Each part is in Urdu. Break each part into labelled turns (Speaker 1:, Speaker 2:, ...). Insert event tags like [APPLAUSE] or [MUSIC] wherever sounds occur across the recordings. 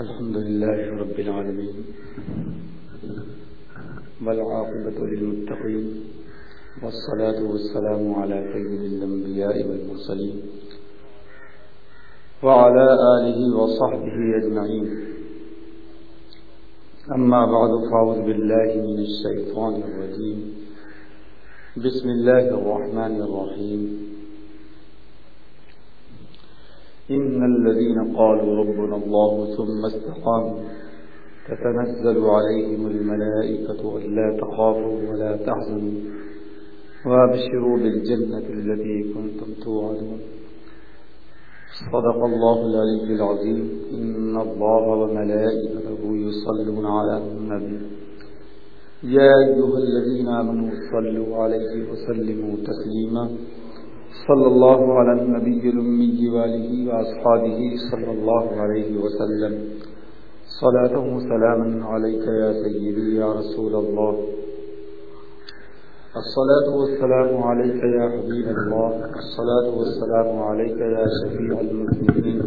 Speaker 1: الحمد لله رب العالمين والعاقبة للمتقين والصلاة والسلام على سيد الأنبياء والمرسلين وعلى آله وصحبه أجمعين. أما بعد، فأعوذ بالله من الشيطان الرجيم. بسم الله الرحمن الرحيم. إن الذين قالوا ربنا الله ثم استقاموا تتنزل عليهم الملائكة ألا تخافوا ولا تحزنوا وابشروا بالجنة التي كنتم توعدون. صدق الله العلي العظيم. إن الله وملائكته يصلون على النبي. يا أيها الذين آمنوا صلوا عليه وسلموا تسليما. صلى الله على النبي الأمي واله وأصحابه صلى الله عليه وسلم۔ صلاة وسلاما عليك يا سيدي يا رسول الله الصلاة والسلام عليك يا حبيب الله الصلاة والسلام عليك يا شفيع المسلمين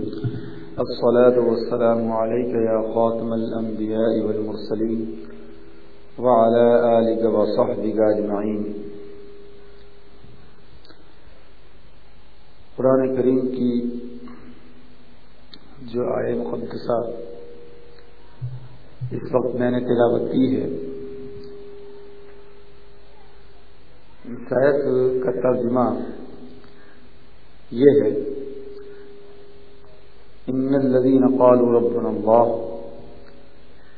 Speaker 1: الصلاة والسلام عليك يا خاتم الأنبياء والمرسلين وعلى آلك وصحبك أجمعين قرآن کریم کی جو آئے مقدسہ اس وقت میں نے تلاوت کی ہے شاید کا ترجمہ یہ ہے، ان الذین قالوا ربنا اللہ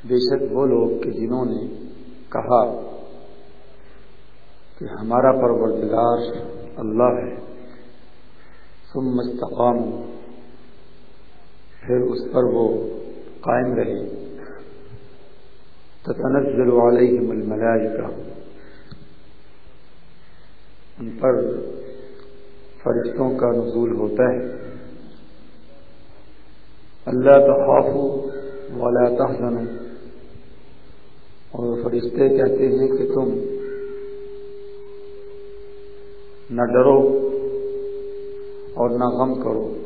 Speaker 1: بے شک وہ لوگ کہ جنہوں نے کہا کہ ہمارا پروردگار اللہ ہے۔ ثم استقام۔ پھر اس پر وہ قائم رہے۔ تتنزل علیہم الملائکہ۔ ان پر فرشتوں کا نزول ہوتا ہے۔ اللہ تخافو ولا تحزنوا۔ اور فرشتے کہتے ہیں کہ تم نہ ڈرو۔ اور نہ غم کرو۔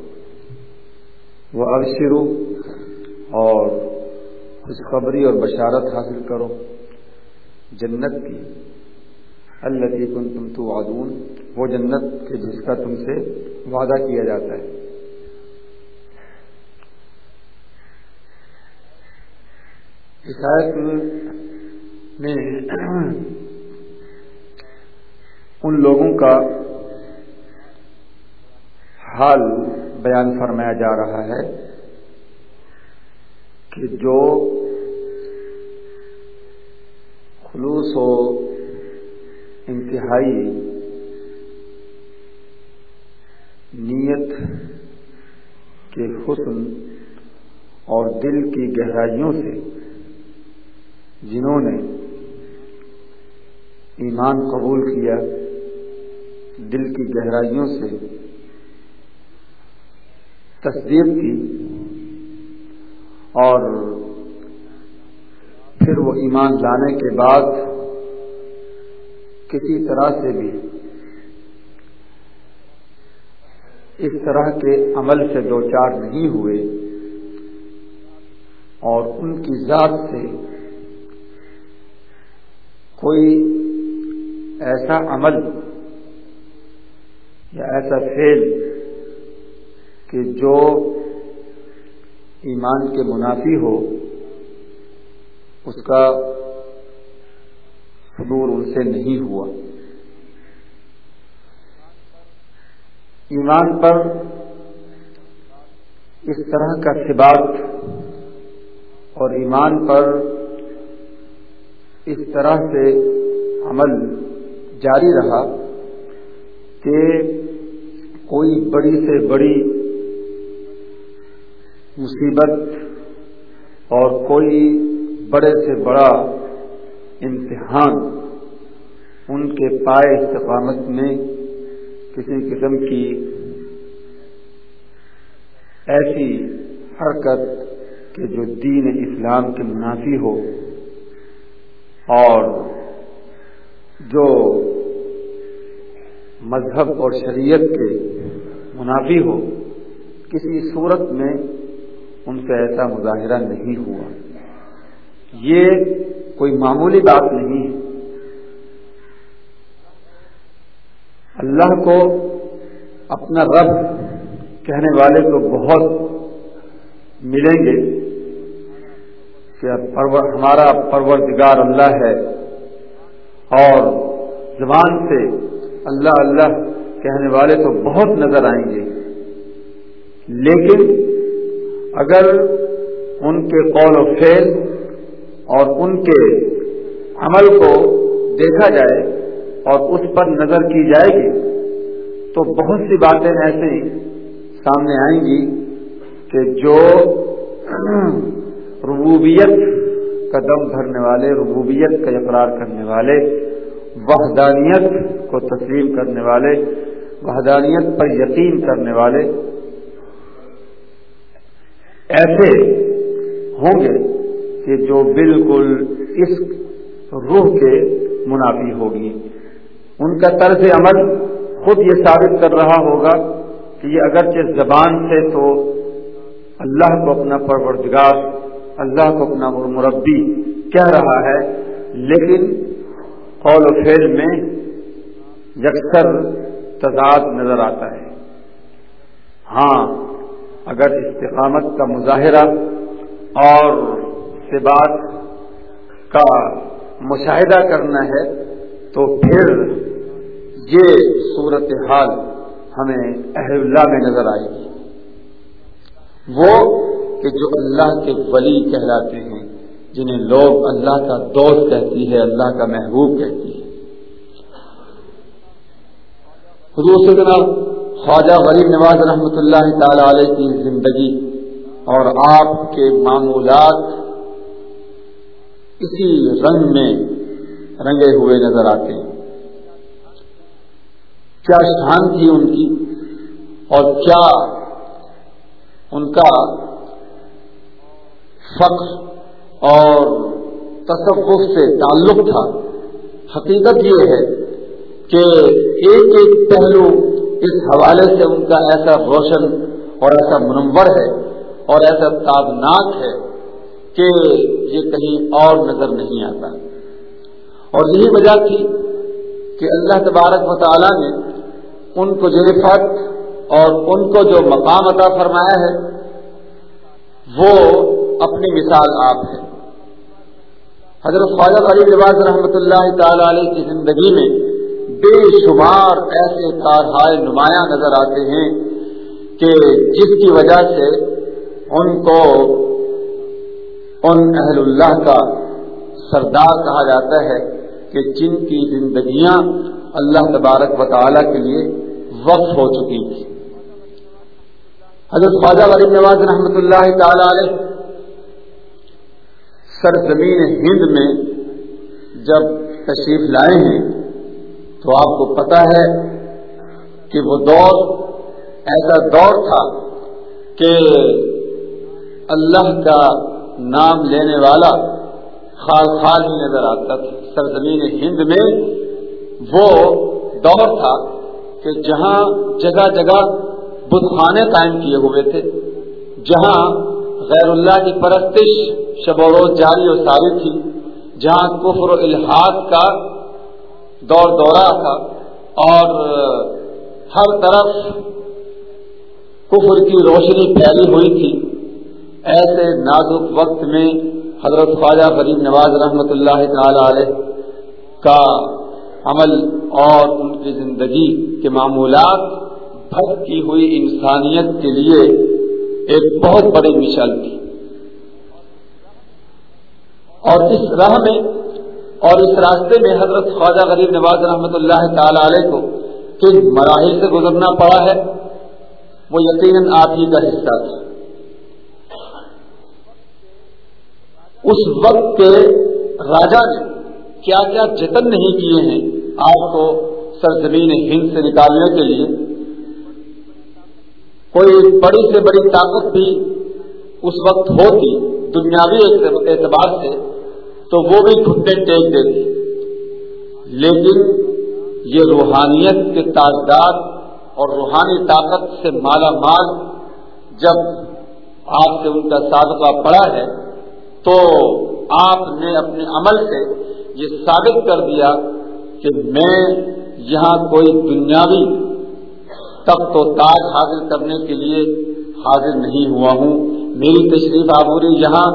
Speaker 1: وہ ابشرو اور خوشخبری اور بشارت حاصل کرو۔ جنت کی۔ اللہ کن تم تو وادون وہ جنت کے جس کا تم سے وعدہ کیا جاتا ہے۔ میں [CLEARS THROAT] ان لوگوں کا حال بیان فرمایا جا رہا ہے کہ جو خلوص و انتہائی نیت کے حسن اور دل کی گہرائیوں سے جنہوں نے ایمان قبول کیا، دل کی گہرائیوں سے تصدیق کی اور پھر وہ ایمان لانے کے بعد کسی طرح سے بھی اس طرح کے عمل سے دو چار نہیں ہوئے اور ان کی ذات سے کوئی ایسا عمل یا ایسا فیل کہ جو ایمان کے منافی ہو، اس کا حضور ان سے نہیں ہوا۔ ایمان پر اس طرح کا ثبات اور ایمان پر اس طرح سے عمل جاری رہا کہ کوئی بڑی سے بڑی مصیبت اور کوئی بڑے سے بڑا امتحان ان کے پائے استقامت میں کسی قسم کی ایسی حرکت کہ جو دین اسلام کے منافی ہو اور جو مذہب اور شریعت کے منافی ہو، کسی صورت میں ان کا ایسا مظاہرہ نہیں ہوا۔ یہ کوئی معمولی بات نہیں ہے۔ اللہ کو اپنا رب کہنے والے تو بہت ملیں گے کہ ہمارا پروردگار اللہ ہے۔ اور زبان سے اللہ اللہ کہنے والے تو بہت نظر آئیں گے۔ لیکن اگر ان کے قول و فیل اور ان کے عمل کو دیکھا جائے اور اس پر نظر کی جائے گی، تو بہت سی باتیں ایسے سامنے آئیں گی کہ جو [CLEARS THROAT] ربوبیت کا دم بھرنے والے، ربوبیت کا اقرار کرنے والے، وحدانیت کو تسلیم کرنے والے، وحدانیت پر یقین کرنے والے ایسے ہوں گے کہ جو بالکل اس روح کے منافی ہوگی۔ ان کا طرز عمل خود یہ ثابت کر رہا ہوگا کہ یہ اگرچہ زبان سے تو اللہ کو اپنا پروردگار، اللہ کو اپنا مربی کہہ رہا ہے، لیکن قول و فیل میں یکسر تضاد نظر آتا ہے۔ ہاں اگر استقامت کا مظاہرہ اور بات کا مشاہدہ کرنا ہے تو پھر یہ صورت حال ہمیں اہل اللہ میں نظر آئے گی۔ وہ کہ جو اللہ کے ولی کہلاتے ہیں، جنہیں لوگ اللہ کا دوست کہتی ہے، اللہ کا محبوب کہتی ہے۔ حضور سیدنا خواجہ غریب نواز رحمۃ اللہ تعالی علیہ کی زندگی اور آپ کے معمولات اسی رنگ میں رنگے ہوئے نظر آتے ہیں۔ کیا شان تھی ان کی اور کیا ان کا فخر اور تصوف سے تعلق تھا۔ حقیقت یہ ہے کہ ایک ایک پہلو اس حوالے سے ان کا ایسا روشن اور ایسا منور ہے اور ایسا تابناک ہے کہ یہ کہیں اور نظر نہیں آتا۔ اور یہی وجہ تھی کہ اللہ تبارک و تعالیٰ نے ان کو جرفت اور ان کو جو مقام عطا فرمایا ہے، وہ اپنی مثال آپ ہے۔ حضرت خواجہ علی رواز رحمۃ اللہ تعالی علیہ کی زندگی میں بے شمار ایسے کارہائے نمایاں نظر آتے ہیں کہ جس کی وجہ سے ان کو ان اہل اللہ کا سردار کہا جاتا ہے کہ جن کی زندگیاں اللہ تبارک و تعالی کے لیے وقف ہو چکی تھی حضرت خواجہ غریب نواز رحمۃ اللہ تعالی علیہ سرزمین ہند میں جب تشریف لائے ہیں تو آپ کو پتا ہے کہ وہ دور، ایسا دور تھا کہ اللہ کا نام لینے والا خال خال ہی نظر آتا تھا۔ سرزمین ہند میں وہ دور تھا کہ جہاں جگہ جگہ بت خانے قائم کیے ہوئے تھے، جہاں غیر اللہ کی پرستش، شب و روز جاری و ساری تھی، جہاں کفر و الحاظ کا دور دورہ تھا اور ہر طرف کفر کی روشنی پھیلی ہوئی تھی۔ ایسے نازک وقت میں حضرت خواجہ غریب نواز رحمۃ اللہ تعالی علیہ کا عمل اور ان کی زندگی کے معمولات بھر کی ہوئی انسانیت کے لیے ایک بہت بڑی مثال تھی۔ اور اس راہ میں اور اس راستے میں حضرت خواجہ غریب نواز رحمۃ اللہ تعالی علیہ کو کن مراحل سے گزرنا پڑا ہے، وہ یقیناً آپ ہی کا حصہ تھا اس وقت کے راجا نے کیا کیا جتن نہیں کیے ہیں آپ کو سرزمین ہند سے نکالنے کے لیے۔ کوئی بڑی سے بڑی طاقت بھی اس وقت ہوتی دنیاوی اعتبار سے۔ تو وہ بھی گھٹنے ٹیک دیتی لیکن یہ روحانیت کے تاجدار اور روحانی طاقت سے مالا مال جب آپ سے ان کا سابقہ پڑا ہے، تو آپ نے اپنے عمل سے یہ ثابت کر دیا کہ میں یہاں کوئی دنیاوی تخت و تاج حاصل کرنے کے لیے حاضر نہیں ہوا ہوں۔ میری تشریف آبوری یہاں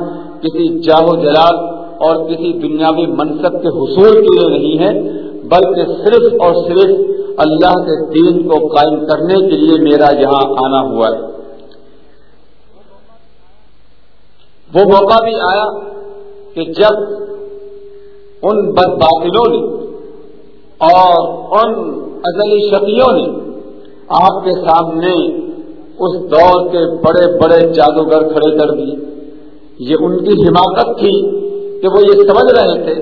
Speaker 1: کسی جاو جلال اور کسی دنیاوی منصب کے حصول کے لیے نہیں ہے، بلکہ صرف اور صرف اللہ کے دین کو قائم کرنے کے لیے میرا یہاں آنا ہوا ہے۔ وہ موقع بھی آیا کہ جب ان بد باطلوں نے اور ان ازلی شکیوں نے آپ کے سامنے اس دور کے بڑے بڑے جادوگر کھڑے کر دیے۔ یہ ان کی حماقت تھی کہ وہ یہ سمجھ رہے تھے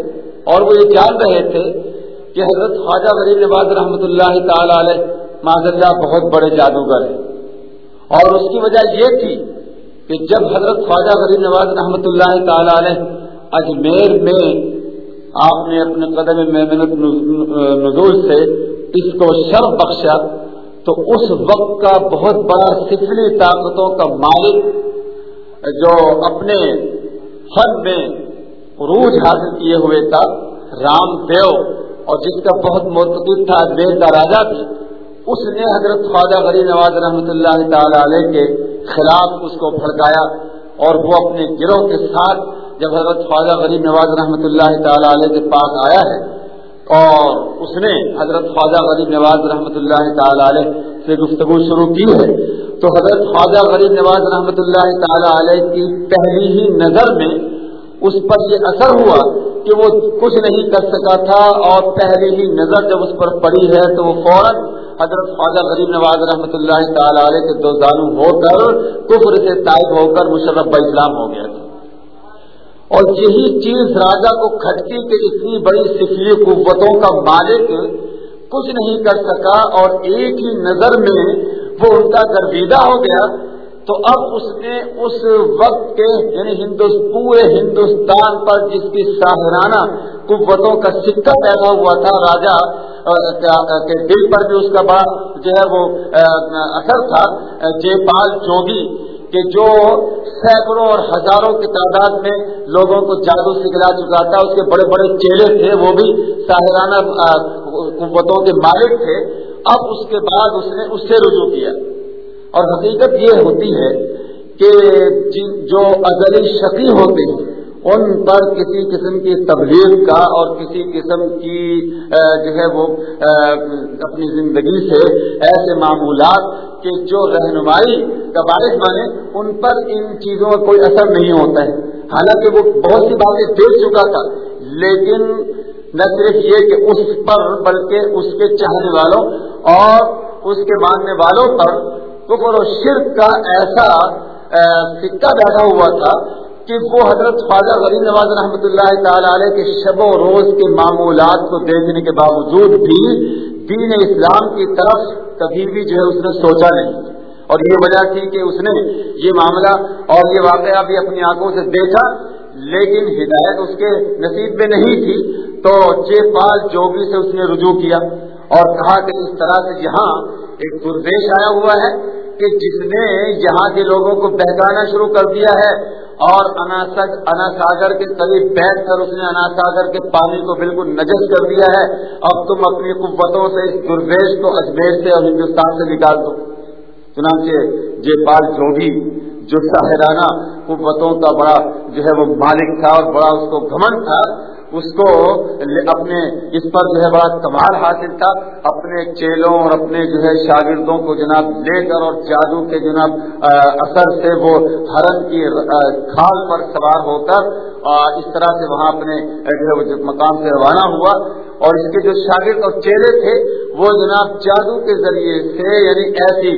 Speaker 1: اور وہ یہ جان رہے تھے کہ حضرت خواجہ غریب نواز رحمۃ اللہ تعالی علیہ معذ اللہ بہت بڑے جادوگر ہیں۔ اور اس کی وجہ یہ تھی کہ جب حضرت خواجہ غریب نواز رحمۃ اللہ تعالی علیہ، اجمیر میں آپ نے اپنے قدم محنت نزول سے اس کو شر بخشا، تو اس وقت کا بہت بڑا سفلی طاقتوں کا مالک جو اپنے فن میں عروج حاصل کیے ہوئے تھا، رام دیو، اور جس کا بہت متقد تھا اجمیر کا راجا بھی، اس نے حضرت خواجہ غریب نواز رحمۃ اللہ تعالی علیہ کے خلاف اس کو پھڑکایا، اور وہ اپنے گروہ کے ساتھ جب حضرت خواجہ غریب نواز رحمۃ اللہ تعالی علیہ کے پاس آیا ہے، اور اس نے حضرت خواجہ غریب نواز رحمۃ اللہ تعالی علیہ سے گفتگو شروع کی ہے، تو حضرت خواجہ غریب نواز رحمۃ اللہ تعالی علیہ کی پہلی ہی نظر میں اس پر یہ اثر ہوا کہ وہ کچھ نہیں کر سکا تھا اور پہلی ہی نظر جب اس پر پڑی ہے تو وہ فوراً حضرت خواجہ غریب نواز رحمۃ اللہ تعالی علیہ کے دو دانو ہو کر کفر سے طائب ہو کر مشرف اسلام ہو گیا تھا۔ اور یہی چیز راجا کو کھٹکی کے اتنی بڑی سفلی قوتوں کا مالک کچھ نہیں کر سکا اور ایک ہی نظر میں وہ ان کا گرویدہ ہو گیا۔ تو اب اس نے اس وقت کے یعنی پورے ہندوستان پر جس کی ساہرانہ قوتوں کا سکہ پیدا ہوا تھا، راجا کے دل پر بھی اس کا بڑا جو ہے وہ اثر تھا جے پال جوگی کہ جو سینکڑوں اور ہزاروں کی تعداد میں لوگوں کو جادو سکھلا چکا تھا، اس کے بڑے بڑے چہرے تھے، وہ بھی ساحرانہ قوتوں کے مالک تھے۔ اب اس کے بعد اس نے اس سے رجوع کیا۔ اور حقیقت یہ ہوتی ہے کہ جو ازلی شقی ہوتے ہیں، ان پر کسی قسم کی تبلیغ کا اور کسی قسم کی جو ہے وہ اپنی زندگی سے ایسے معمولات کہ جو رہنمائی کا باعث بنے، ان پر ان چیزوں کا کوئی اثر نہیں ہوتا ہے۔ حالانکہ وہ بہت سی باتیں دیکھ چکا تھا، لیکن نہ صرف یہ کہ اس پر بلکہ اس کے چاہنے والوں اور اس کے ماننے والوں پر کفر و شرک کا ایسا سکہ بیٹھا ہوا تھا کہ وہ حضرت خواجہ غریب نواز رحمۃ اللہ تعالی علیہ کے شب و روز کے معمولات کو دیکھنے کے باوجود بھی دین اسلام کی طرف کبھی بھی جو ہے اس نے سوچا نہیں۔ اور یہ وجہ تھی کہ اس نے یہ معاملہ اور یہ واقعہ بھی اپنی آنکھوں سے دیکھا، لیکن ہدایت اس کے نصیب میں نہیں تھی۔ تو چے پال جوگی سے اس نے رجوع کیا اور کہا کہ اس طرح سے یہاں ایک دردیش آیا ہوا ہے کہ جس نے یہاں کے لوگوں کو بہکانا شروع کر دیا ہے اور انا ساگر کے قریب بیٹھ کر اس نے انا ساگر کے پانی کو بالکل نجس کر دیا ہے۔ اب تم اپنی قوتوں سے اس دردیش کو اجمیر سے اور ہندوستان سے نکال دو۔ چنانچہ جے پال جوگی جو ساحرانہ قوتوں کا بڑا جو ہے وہ مالک تھا اور بڑا اس کو گھمن تھا اس کو اپنے اس پر جو ہے بڑا کمال حاصل تھا، اپنے چیلوں اور اپنے جو ہے شاگردوں کو جناب لے کر اور جادو کے جناب اثر سے وہ ہرن کی کھال پر سوار ہو کر اس طرح سے وہاں اپنے جو ہے مقام سے روانہ ہوا۔ اور اس کے جو شاگرد اور چیلے تھے وہ جناب جادو کے ذریعے سے یعنی ایسی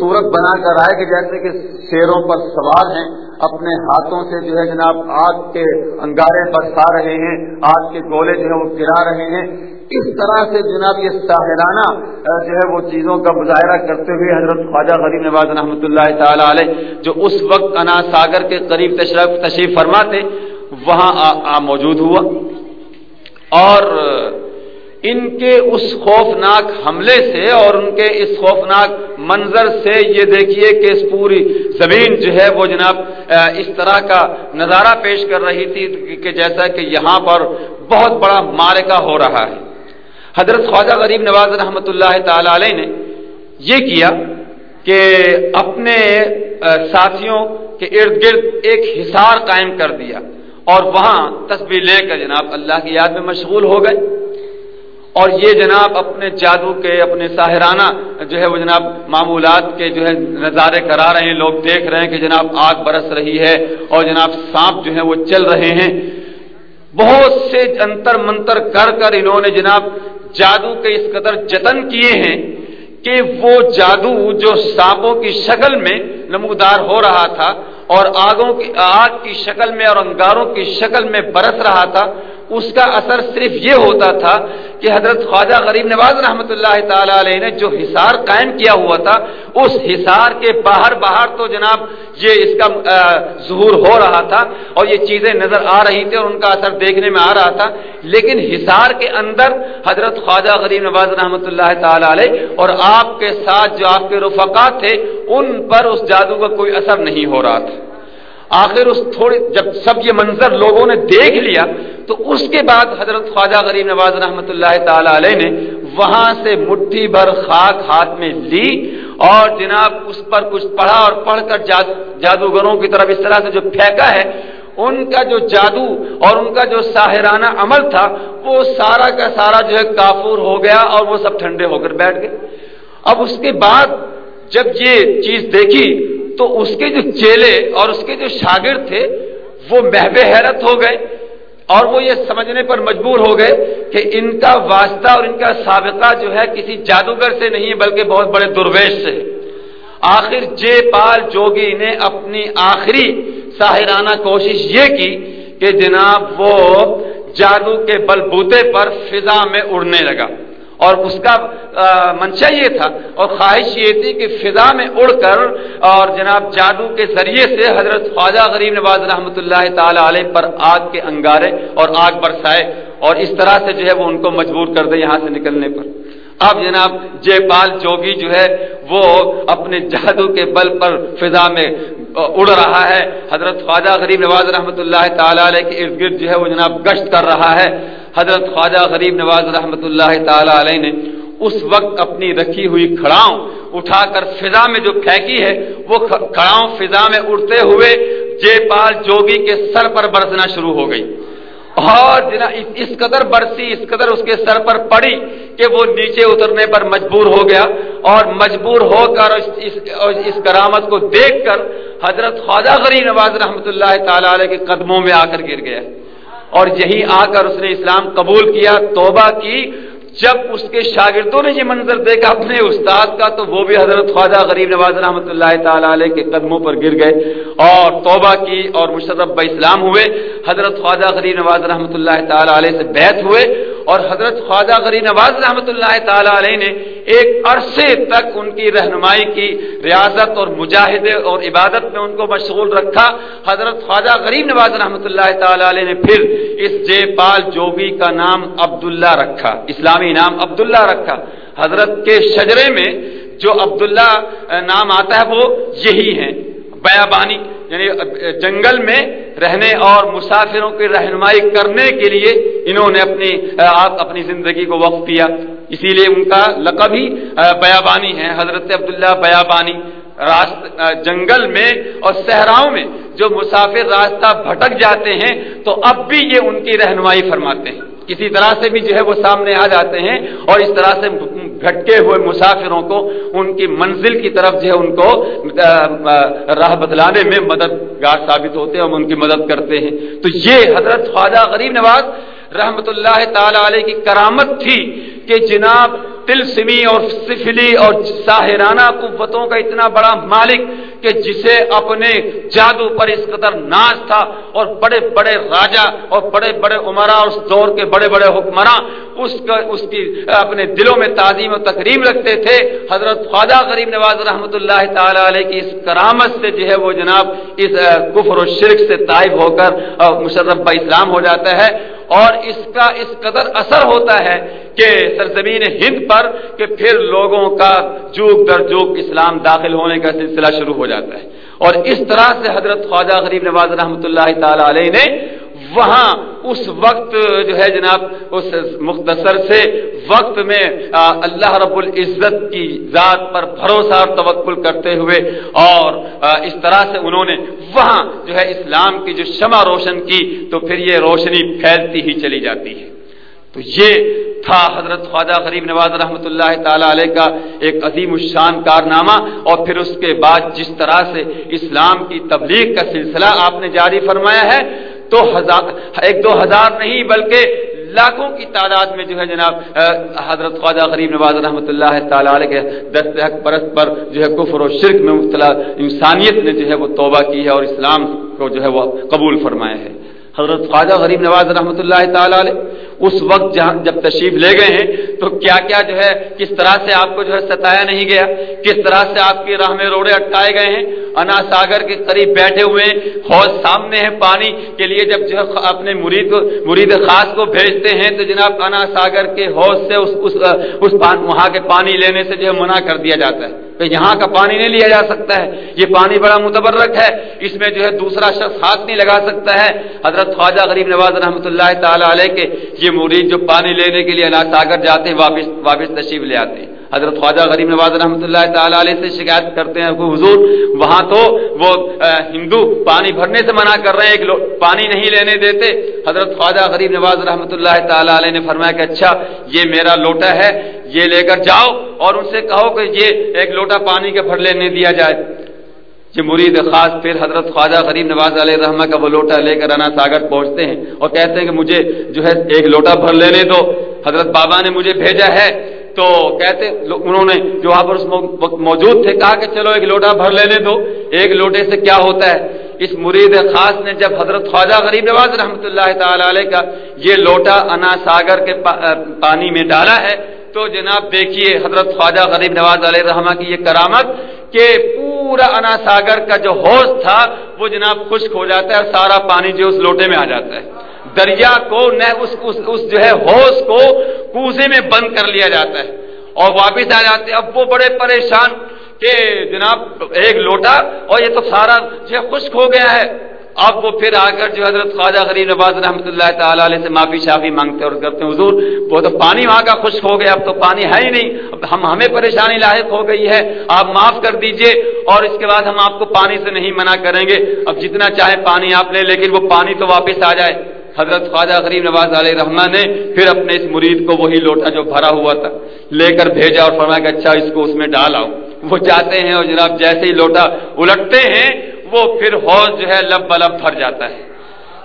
Speaker 1: صورت بنا کر آئے کہ جیسے کہ شیروں پر سوار ہیں اپنے ہاتھوں سے جو ہے جناب آگ کے انگارے برسا رہے ہیں آگ کے گولے جو ہے وہ گرا رہے ہیں۔ اس طرح سے جناب یہ ساحرانہ جو ہے وہ چیزوں کا مظاہرہ کرتے ہوئے حضرت خواجہ غریب نواز رحمۃ اللہ تعالی علیہ جو اس وقت انا ساگر کے قریب تشرف تشریف فرما تھے وہاں آ, آ موجود ہوا۔ اور ان کے اس خوفناک حملے سے اور ان کے اس خوفناک منظر سے یہ دیکھیے کہ اس پوری زمین جو ہے وہ جناب اس طرح کا نظارہ پیش کر رہی تھی کہ جیسا کہ یہاں پر بہت بڑا مارکا ہو رہا ہے۔ حضرت خواجہ غریب نواز رحمۃ اللہ تعالی علیہ نے یہ کیا کہ اپنے ساتھیوں کے ارد گرد ایک حصار قائم کر دیا اور وہاں تصویر لے کر جناب اللہ کی یاد میں مشغول ہو گئے۔ اور یہ جناب اپنے جادو کے، اپنے ساحرانہ جو ہے وہ جناب معمولات کے جو ہے نظارے کرا رہے ہیں، لوگ دیکھ رہے ہیں کہ جناب آگ برس رہی ہے اور جناب سانپ جو ہے وہ چل رہے ہیں۔ بہت سے انتر منتر کر کر انہوں نے جناب جادو کے اس قدر جتن کیے ہیں کہ وہ جادو جو سانپوں کی شکل میں نمودار ہو رہا تھا اور آگوں کی، آگ کی شکل میں اور انگاروں کی شکل میں برس رہا تھا اس کا اثر صرف یہ ہوتا تھا کہ حضرت خواجہ غریب نواز رحمۃ اللہ تعالی علیہ نے جو حصار قائم کیا ہوا تھا، اس حصار کے باہر باہر تو جناب یہ اس کا ظہور ہو رہا تھا اور یہ چیزیں نظر آ رہی تھی اور ان کا اثر دیکھنے میں آ رہا تھا۔ لیکن حصار کے اندر حضرت خواجہ غریب نواز رحمۃ اللہ تعالی علیہ اور آپ کے ساتھ جو آپ کے رفقات تھے، ان پر اس جادو کا کوئی اثر نہیں ہو رہا تھا۔ آخر اس تھوڑی جب سب یہ منظر لوگوں نے دیکھ لیا، تو اس کے بعد حضرت خواجہ غریب نواز رحمۃ اللہ تعالی علیہ نے وہاں سے مٹھی بھر خاک ہاتھ میں لی اور جناب اس پر کچھ پڑھا اور پڑھ کر جادوگروں کی طرف اس طرح سے جو پھینکا ہے، ان کا جو جادو اور ان کا جو ساحرانہ عمل تھا، وہ سارا کا سارا جو ہے کافور ہو گیا اور وہ سب ٹھنڈے ہو کر بیٹھ گئے۔ اب اس کے بعد جب یہ چیز دیکھی تو اس کے جو چیلے اور اس کے جو شاگرد تھے، وہ محب حیرت ہو گئے اور وہ یہ سمجھنے پر مجبور ہو گئے کہ ان کا واسطہ اور ان کا سابقہ جو ہے کسی جادوگر سے نہیں، بلکہ بہت بڑے درویش سے۔ آخر جے پال جوگی نے اپنی آخری ساحرانہ کوشش یہ کی کہ جناب وہ جادو کے بل بوتے پر فضا میں اڑنے لگا۔ اور اس کا منشا یہ تھا اور خواہش یہ تھی کہ فضا میں اڑ کر اور جناب جادو کے ذریعے سے حضرت خواجہ غریب نواز رحمۃ اللہ تعالی علیہ پر آگ کے انگارے اور آگ برسائے اور اس طرح سے جو ہے وہ ان کو مجبور کر دے یہاں سے نکلنے پر۔ اب جناب جے پال جوگی جو ہے وہ اپنے جادو کے بل پر فضا میں اڑ رہا ہے۔ حضرت خواجہ غریب نواز رحمۃ اللہ تعالی علیہ کے ارد گرد جو ہے وہ جناب گشت کر رہا ہے۔ حضرت خواجہ غریب نواز رحمۃ اللہ تعالی علیہ نے اس وقت اپنی رکھی ہوئی کھڑاؤں اٹھا کر فضا میں جو پھینکی ہے، وہ کھڑاؤں فضا میں اڑتے ہوئے جے پال جوگی کے سر پر برسنا شروع ہو گئی۔ اور اس قدر برسی، اس قدر اس کے سر پر پڑی کہ وہ نیچے اترنے پر مجبور ہو گیا اور مجبور ہو کر اس کرامت کو دیکھ کر حضرت خواجہ غری نواز رحمۃ اللہ تعالی علیہ کے قدموں میں آ کر گر گیا اور یہی آ کر اس نے اسلام قبول کیا، توبہ کی جب اس کے شاگردوں نے یہ منظر دیکھا اپنے استاد کا، تو وہ بھی حضرت خواجہ غریب نواز رحمۃ اللہ تعالی علیہ کے قدموں پر گر گئے اور توبہ کی اور مشرف اسلام ہوئے۔ حضرت خواجہ غریب نواز رحمۃ اللہ تعالی علیہ سے بیت ہوئے اور حضرت خواجہ غریب نواز رحمۃ اللہ تعالی علیہ نے ایک عرصے تک ان کی رہنمائی کی، ریاضت اور مجاہدے اور عبادت میں ان کو مشغول رکھا۔ حضرت خواجہ غریب نواز رحمۃ اللہ تعالی علیہ نے پھر اس جے پال جوگی کا نام عبداللہ رکھا، اسلامی نام عبداللہ رکھا۔ حضرت کے شجرے میں جو عبداللہ نام آتا ہے وہ یہی ہے بیابانی یعنی جنگل میں رہنے اور مسافروں کی رہنمائی کرنے کے لیے انہوں نے اپنی آپ اپنی زندگی کو وقف کیا۔ اسی لیے ان کا لقب ہی بیابانی ہے۔ حضرت عبداللہ بیابانی راست جنگل میں اور صحراؤں میں جو مسافر راستہ بھٹک جاتے ہیں، تو اب بھی یہ ان کی رہنمائی فرماتے ہیں۔ کسی طرح سے بھی جو ہے وہ سامنے آ جاتے ہیں اور اس طرح سے بھٹکے ہوئے مسافروں کو، ان کی منزل کی طرف جو ہے ان کو راہ بدلانے میں مددگار ثابت ہوتے ہیں، ہم ان کی مدد کرتے ہیں۔ تو یہ حضرت خواجہ غریب نواز رحمت اللہ تعالی علیہ کی کرامت تھی کہ جناب تلسمی اور سفلی اور ساحرانہ قوتوں کا اتنا بڑا مالک کہ جسے اپنے جادو پر اس قدر ناز تھا اور بڑے بڑے راجا اور بڑے بڑے عمرا اس دور کے بڑے بڑے حکمراں اس کا اس کی اپنے دلوں میں تعظیم و تقریب رکھتے تھے۔ حضرت خواجہ غریب نواز رحمۃ اللہ تعالی علیہ کی اس کرامت سے جو ہے وہ جناب اس کفر و شرک سے طائب ہو کر مشرف با اسلام ہو جاتا ہے۔
Speaker 2: اور اس کا اس قدر اثر ہوتا ہے کہ سرزمین ہند پر کہ پھر لوگوں کا جوک در جوک اسلام داخل ہونے کا سلسلہ شروع ہو جاتا ہے۔ اور اس طرح سے حضرت خواجہ غریب نواز رحمۃ اللہ تعالی علیہ نے وہاں اس وقت جو ہے جناب، اس مختصر سے وقت میں اللہ رب العزت کی ذات پر بھروسہ اور توکل کرتے ہوئے اور اس طرح سے انہوں نے وہاں جو ہے اسلام کی جو شمع روشن کی، تو پھر یہ روشنی پھیلتی ہی چلی جاتی ہے۔ تو یہ تھا حضرت خواجہ غریب نواز رحمۃ اللہ تعالی علیہ کا ایک عظیم الشان کارنامہ۔ اور پھر اس کے بعد جس طرح سے اسلام کی تبلیغ کا سلسلہ آپ نے جاری فرمایا ہے تو ہزار ایک دو ہزار نہیں، بلکہ لاکھوں کی تعداد میں جو ہے جناب حضرت خواجہ غریب نواز رحمۃ اللہ تعالیٰ علیہ کے دست حق پرست پر جو ہے کفر و شرک میں مبتلا انسانیت نے جو ہے وہ توبہ کی ہے اور اسلام کو جو ہے وہ قبول فرمایا ہے۔ حضرت خواجہ غریب نواز رحمۃ اللہ تعالی علیہ اس وقت جہاں جب تشریف لے گئے ہیں تو کیا کیا جو ہے کس طرح سے آپ کو جو ہے ستایا نہیں گیا؟ کس طرح سے آپ کی راہ میں روڑے اٹکائے گئے ہیں؟ انا ساگر کے قریب بیٹھے ہوئے حوض سامنے ہے پانی کے لیے جب جو ہے اپنے مرید کو مرید خاص کو بھیجتے ہیں تو جناب انا ساگر کے حوض سے اس, اس, اس وہاں کے پانی لینے سے جو ہے منع کر دیا جاتا ہے۔ کہ یہاں کا پانی نہیں لیا جا سکتا ہے۔ یہ پانی بڑا متبرک ہے۔ اس میں جو ہے دوسرا شخص ہاتھ نہیں لگا سکتا ہے۔ حضرت خواجہ غریب نواز رحمۃ اللہ تعالی علیہ کے یہ مرید جو پانی لینے کے لیے ساگر جاتے ہیں، واپس واپس تشریف لے آتے ہیں۔ حضرت خواجہ غریب نواز رحمۃ اللہ تعالی علیہ سے شکایت کرتے ہیں حضور وہاں تو وہ ہندو پانی بھرنے سے منع کر رہے ہیں، ایک پانی نہیں لینے دیتے۔ حضرت خواجہ غریب نواز رحمۃ اللہ تعالی علیہ نے فرمایا کہ اچھا یہ میرا لوٹا ہے، یہ لے کر جاؤ اور ان سے کہو کہ یہ ایک لوٹا پانی کے بھر لینے دیا جائے۔ یہ مرید خاص پھر حضرت خواجہ غریب نواز علیہ رحمہ کا وہ لوٹا لے کر انا ساگر پہنچتے ہیں اور کہتے ہیں کہ مجھے جو ہے ایک لوٹا بھر لینے دو۔ حضرت بابا نے مجھے بھیجا ہے تو کہتے انہوں نے جو وہاں پر اس موجود تھے کہا کہ چلو ایک لوٹا بھر لینے دو، ایک لوٹے سے کیا ہوتا ہے؟ اس مرید خاص نے جب حضرت خواجہ غریب نواز رحمۃ اللہ تعالی علیہ کا یہ لوٹا انا ساگر کے پانی میں ڈالا ہے، تو جناب دیکھیے حضرت خواجہ غریب نواز علیہ رحمہ کی یہ کرامت کہ پورا انا ساگر کا جو حوض تھا، وہ جناب خشک ہو جاتا ہے اور سارا پانی جو اس لوٹے میں آ جاتا ہے۔ دریا کو نہ اس, اس, اس جو ہے حوض کو کوزے میں بند کر لیا جاتا ہے۔ اور واپس آ جاتے اب وہ بڑے پریشان کہ جناب ایک لوٹا اور یہ تو سارا جو خشک ہو گیا ہے۔ اب وہ پھر آ کر جو حضرت خواجہ غریب نواز رحمۃ اللہ تعالی علیہ سے معافی شافی مانگتے اور کرتے ہیں حضور وہ تو پانی وہاں کا خشک ہو گیا اب تو پانی ہے ہی نہیں۔ اب ہم ہمیں پریشانی لاحق ہو گئی ہے آپ معاف کر دیجیے۔ اور اس کے بعد ہم آپ کو پانی سے نہیں منع کریں گے۔ اب جتنا چاہے پانی آپ لیں لیکن وہ پانی تو واپس آ جائے۔ حضرت خواجہ غریب نواز علیہ رحمان نے پھر اپنے اس مرید کو وہی لوٹا جو بھرا ہوا تھا، لے کر بھیجا اور فرمایا کہ اچھا اس کو اس میں ڈال آؤ۔ وہ جاتے ہیں اور جناب جیسے ہی لوٹا، الٹتے ہیں، وہ پھر حوض جو ہے لب بلب بھر جاتا ہے۔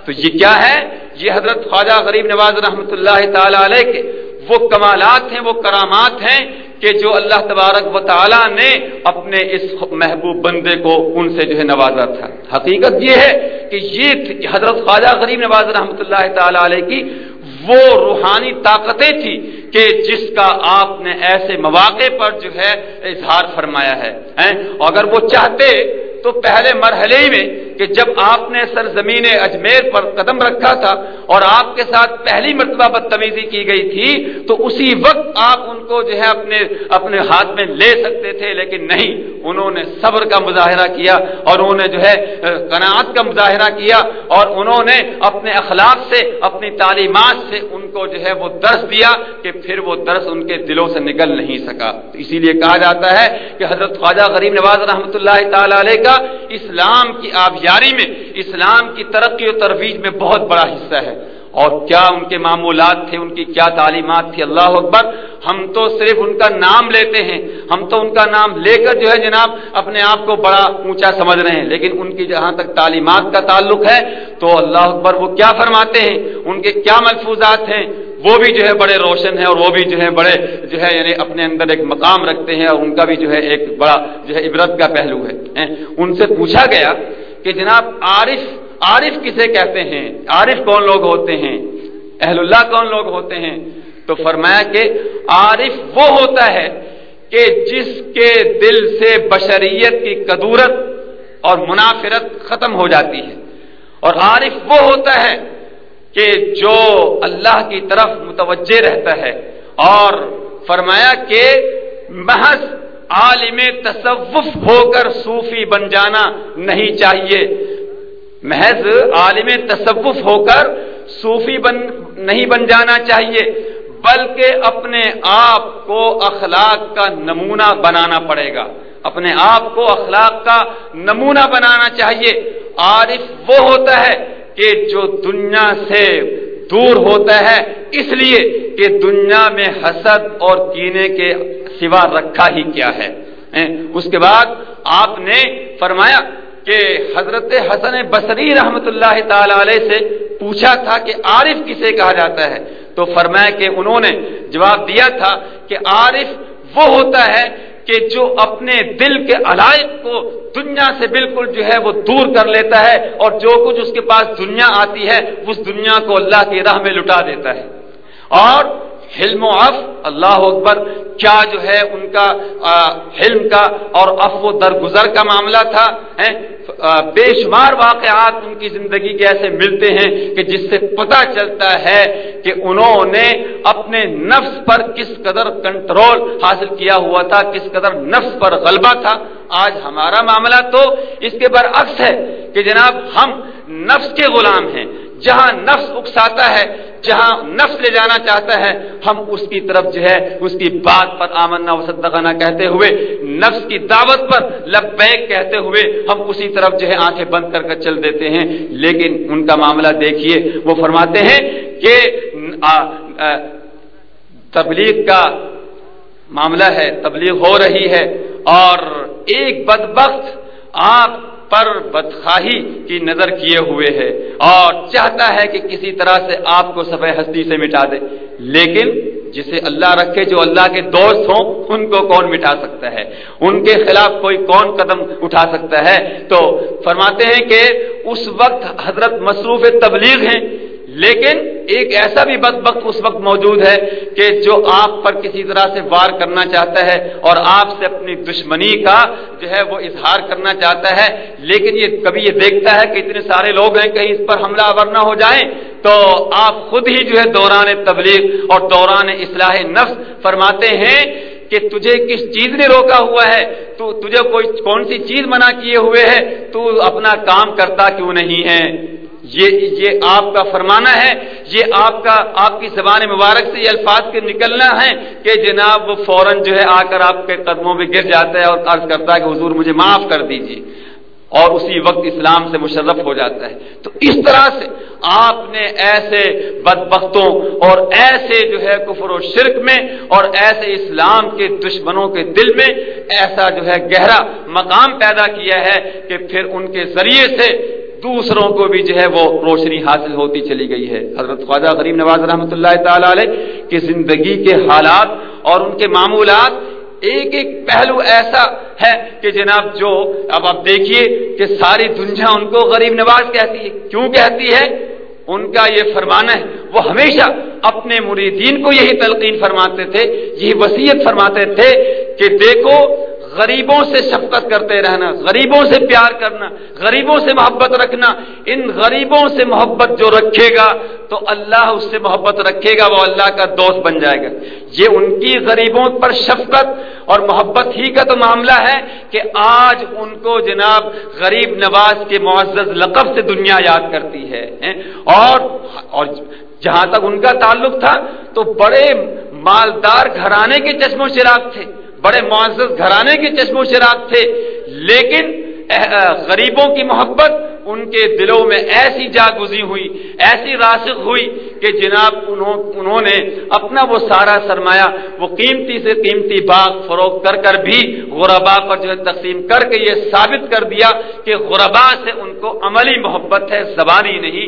Speaker 2: تو یہ کیا ہے؟ یہ حضرت خواجہ غریب نواز رحمۃ اللہ تعالی علیہ کے وہ کمالات ہیں، وہ کرامات ہیں کہ جو اللہ تبارک و تعالی نے اپنے اس محبوب بندے کو ان سے جو ہے نوازا تھا۔ حقیقت یہ ہے کہ یہ حضرت خواجہ غریب نواز رحمۃ اللہ تعالی علیہ کی وہ روحانی طاقتیں تھی کہ جس کا آپ نے ایسے مواقع پر جو ہے اظہار فرمایا ہے اگر وہ چاہتے تو پہلے مرحلے میں کہ جب آپ نے سرزمین اجمیر پر قدم رکھا تھا اور آپ کے ساتھ پہلی مرتبہ بدتمیزی کی گئی تھی، تو اسی وقت آپ ان کو جو ہے اپنے اپنے ہاتھ میں لے سکتے تھے، لیکن نہیں، انہوں نے صبر کا مظاہرہ کیا اور انہوں نے جو ہے قناعت کا مظاہرہ کیا اور انہوں نے اپنے اخلاق سے، اپنی تعلیمات سے ان کو جو ہے وہ درس دیا کہ پھر وہ درس ان کے دلوں سے نکل نہیں سکا۔ اسی لیے کہا جاتا ہے کہ حضرت خواجہ غریب نواز رحمۃ اللہ تعالی علیہ کا اسلام کی آبیاری میں اسلام کی ترقی و ترویج میں بہت بڑا حصہ ہے۔ اور کیا ان کے معمولات تھے، ان کی کیا تعلیمات تھی؟ اللہ اکبر، ہم تو صرف ان کا نام لیتے ہیں۔ ہم تو ان کا نام لے کر جو ہے جناب اپنے آپ کو بڑا اونچا سمجھ رہے ہیں۔ لیکن ان کی جہاں تک تعلیمات کا تعلق ہے، تو اللہ اکبر وہ کیا فرماتے ہیں؟ ان کے کیا ملفوظات ہیں؟ وہ بھی جو ہے بڑے روشن ہیں اور وہ بھی جو ہے بڑے جو ہے یعنی اپنے اندر ایک مقام رکھتے ہیں اور ان کا بھی جو ہے ایک بڑا جو ہے عبرت کا پہلو ہے۔ ان سے پوچھا گیا کہ جناب عارف عارف کسے کہتے ہیں؟ عارف کون لوگ ہوتے ہیں؟ اہل اللہ کون لوگ ہوتے ہیں؟ تو فرمایا کہ عارف وہ ہوتا ہے کہ جس کے دل سے بشریت کی قدورت اور منافرت ختم ہو جاتی ہے۔ اور عارف وہ ہوتا ہے کہ جو اللہ کی طرف متوجہ رہتا ہے۔ اور فرمایا کہ محض عالم تصوف ہو کر صوفی بن جانا نہیں چاہیے۔ محض عالم تصوف ہو کر صوفی بن نہیں بن جانا چاہیے، بلکہ اپنے آپ کو اخلاق کا نمونہ بنانا پڑے گا۔ اپنے آپ کو اخلاق کا نمونہ بنانا چاہیے۔ عارف وہ ہوتا ہے کہ جو دنیا سے دور ہوتا ہے، اس لیے کہ دنیا میں حسد اور کینے کے سوا رکھا ہی کیا ہے۔ اس کے بعد آپ نے فرمایا کہ حضرت حسن بصری رحمت اللہ تعالی علیہ سے پوچھا تھا کہ عارف کسے کہا جاتا ہے؟ تو فرمایا کہ انہوں نے جواب دیا تھا کہ عارف وہ ہوتا ہے کہ جو اپنے دل کے علائق کو دنیا سے بالکل جو ہے وہ دور کر لیتا ہے اور جو کچھ اس کے پاس دنیا آتی ہے اس دنیا کو اللہ کی راہ میں لٹا دیتا ہے۔ اور حلم و اف اللہ اکبر، کیا جو ہے ان کا حلم کا اور اف و درگزر کا معاملہ تھا بے شمار واقعات ان کی زندگی کے ایسے ملتے ہیں کہ جس سے پتا چلتا ہے کہ انہوں نے اپنے نفس پر کس قدر کنٹرول حاصل کیا ہوا تھا، کس قدر نفس پر غلبہ تھا۔ آج ہمارا معاملہ تو اس کے برعکس ہے کہ جناب، ہم نفس کے غلام ہیں۔ جہاں نفس اکساتا ہے، جہاں نفس لے جانا چاہتا ہے، ہم اس کی طرف جو ہے، اس کی بات پر آمنا وسطانہ کہتے ہوئے، نفس کی دعوت پر لبیک کہتے ہوئے، ہم اسی طرف جو ہے آنکھیں بند کر کر چل دیتے ہیں۔ لیکن ان کا معاملہ دیکھیے، وہ فرماتے ہیں کہ تبلیغ کا معاملہ ہے، تبلیغ ہو رہی ہے اور ایک بدبخت آپ پر بدخواہی کی نظر کیے ہوئے ہے اور چاہتا ہے کہ کسی طرح سے آپ کو سفید ہستی سے مٹا دے۔ لیکن جسے اللہ رکھے، جو اللہ کے دوست ہوں، ان کو کون مٹا سکتا ہے؟ ان کے خلاف کوئی کون قدم اٹھا سکتا ہے؟ تو فرماتے ہیں کہ اس وقت حضرت مصروف تبلیغ ہیں، لیکن ایک ایسا بھی بد وقت اس وقت موجود ہے کہ جو آپ پر کسی طرح سے وار کرنا چاہتا ہے اور آپ سے اپنی دشمنی کا جو ہے وہ اظہار کرنا چاہتا ہے، لیکن یہ کبھی یہ دیکھتا ہے کہ اتنے سارے لوگ ہیں کہیں اس پر حملہ آور نہ ہو جائیں، تو آپ خود ہی جو ہے دوران تبلیغ اور دوران اصلاح نفس فرماتے ہیں کہ تجھے کس چیز نے روکا ہوا ہے؟ تو تجھے کوئی کون سی چیز منع کیے ہوئے ہے؟ تو اپنا کام کرتا کیوں نہیں ہے؟ یہ یہ آپ کا فرمانا ہے، یہ آپ کا، آپ کی زبان مبارک سے یہ الفاظ کے نکلنا ہے کہ جناب وہ فوراً جو ہے آ کر آپ کے قدموں میں گر جاتا ہے اور عرض کرتا ہے کہ حضور مجھے معاف کر دیجیے اور اسی وقت اسلام سے مشرف ہو جاتا ہے۔ تو اس طرح سے آپ نے ایسے بدبختوں اور ایسے جو ہے کفر و شرک میں اور ایسے اسلام کے دشمنوں کے دل میں ایسا جو ہے گہرا مقام پیدا کیا ہے کہ پھر ان کے ذریعے سے دوسروں کو بھی جو ہے وہ روشنی حاصل ہوتی چلی گئی ہے۔ حضرت خواجہ غریب نواز رحمۃ اللہ تعالی علیہ کی زندگی کے حالات اور ان کے معمولات ایک ایک پہلو ایسا ہے کہ جناب جو اب آپ دیکھیے کہ ساری دنیا ان کو غریب نواز کہتی ہے۔ کیوں کہتی ہے؟ ان کا یہ فرمانا ہے، وہ ہمیشہ اپنے مریدین کو یہی تلقین فرماتے تھے، یہی وسیعت فرماتے تھے کہ دیکھو غریبوں سے شفقت کرتے رہنا، غریبوں سے پیار کرنا، غریبوں سے محبت رکھنا، ان غریبوں سے محبت جو رکھے گا تو اللہ اس سے محبت رکھے گا، وہ اللہ کا دوست بن جائے گا۔ یہ ان کی غریبوں پر شفقت اور محبت ہی کا تو معاملہ ہے کہ آج ان کو جناب غریب نواز کے معزز لقب سے دنیا یاد کرتی ہے اور اور جہاں تک ان کا تعلق تھا تو بڑے مالدار گھرانے کے چشم و چراغ تھے۔ بڑے معزز گھرانے کے چشم و چراغ تھے، لیکن غریبوں کی محبت ان کے دلوں میں ایسی جاگزی ہوئی، ایسی راسخ ہوئی کہ جناب انہوں انہوں نے اپنا وہ سارا سرمایہ، وہ قیمتی سے قیمتی باغ فروخت کر کر بھی غربا پر جو ہے تقسیم کر کے یہ ثابت کر دیا کہ غربا سے ان کو عملی محبت ہے، زبانی نہیں،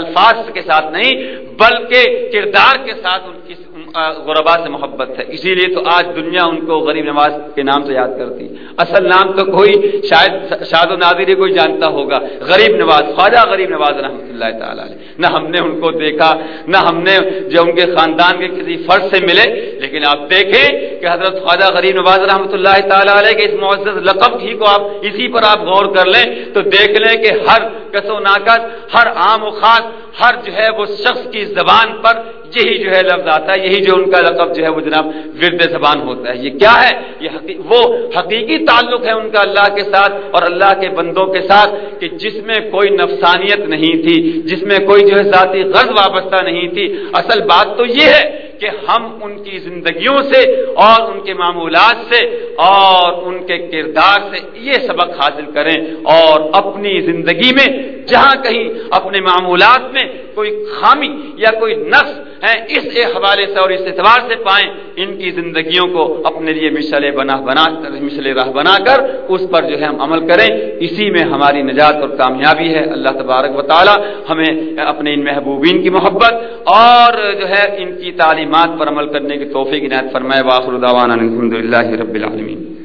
Speaker 2: الفاظ کے ساتھ نہیں، بلکہ کردار کے ساتھ ان کی غربا سے محبت ہے۔ اسی لیے تو آج دنیا ان کو غریب نواز کے نام سے یاد کرتی۔ اصل نام تو کوئی شاید شاد و نادری کوئی جانتا ہوگا۔ غریب نواز، خواجہ غریب نواز رحمۃ اللہ تعالی علیہ۔ نہ ہم نے ان کو دیکھا، نہ ہم نے جو ان کے خاندان کے کسی فرد سے ملے، لیکن آپ دیکھیں کہ حضرت خواجہ غریب نواز رحمۃ اللہ تعالی علیہ کے اس معزز لقب ہی کو آپ اسی پر آپ غور کر لیں تو دیکھ لیں کہ ہر کس و ناقص، ہر عام و خاص ہر جو ہے وہ شخص کی زبان پر یہی جو ہے لفظ آتا ہے، یہی جو ان کا لقب جو ہے وہ جناب ورد زبان ہوتا ہے۔ یہ کیا ہے؟ یہ حقیق وہ حقیقی تعلق ہے ان کا اللہ کے ساتھ اور اللہ کے بندوں کے ساتھ کہ جس میں کوئی نفسانیت نہیں تھی، جس میں کوئی جو ہے ذاتی غرض وابستہ نہیں تھی۔ اصل بات تو یہ ہے کہ ہم ان کی زندگیوں سے اور ان کے معمولات سے اور ان کے کردار سے یہ سبق حاصل کریں اور اپنی زندگی میں جہاں کہیں اپنے معمولات میں کوئی خامی یا کوئی نقص ہے، اس حوالے سے اور اس اعتبار سے پائیں ان کی زندگیوں کو اپنے لیے مشل بنا بنا کر راہ بنا کر اس پر جو ہے ہم عمل کریں۔ اسی میں ہماری نجات اور کامیابی ہے۔ اللہ تبارک و تعالی ہمیں اپنے ان محبوبین کی محبت اور جو ہے ان کی تعلیمات پر عمل کرنے کی توفیق عنایت فرمائے۔ واخر دعوانا الحمد للہ رب العالمین۔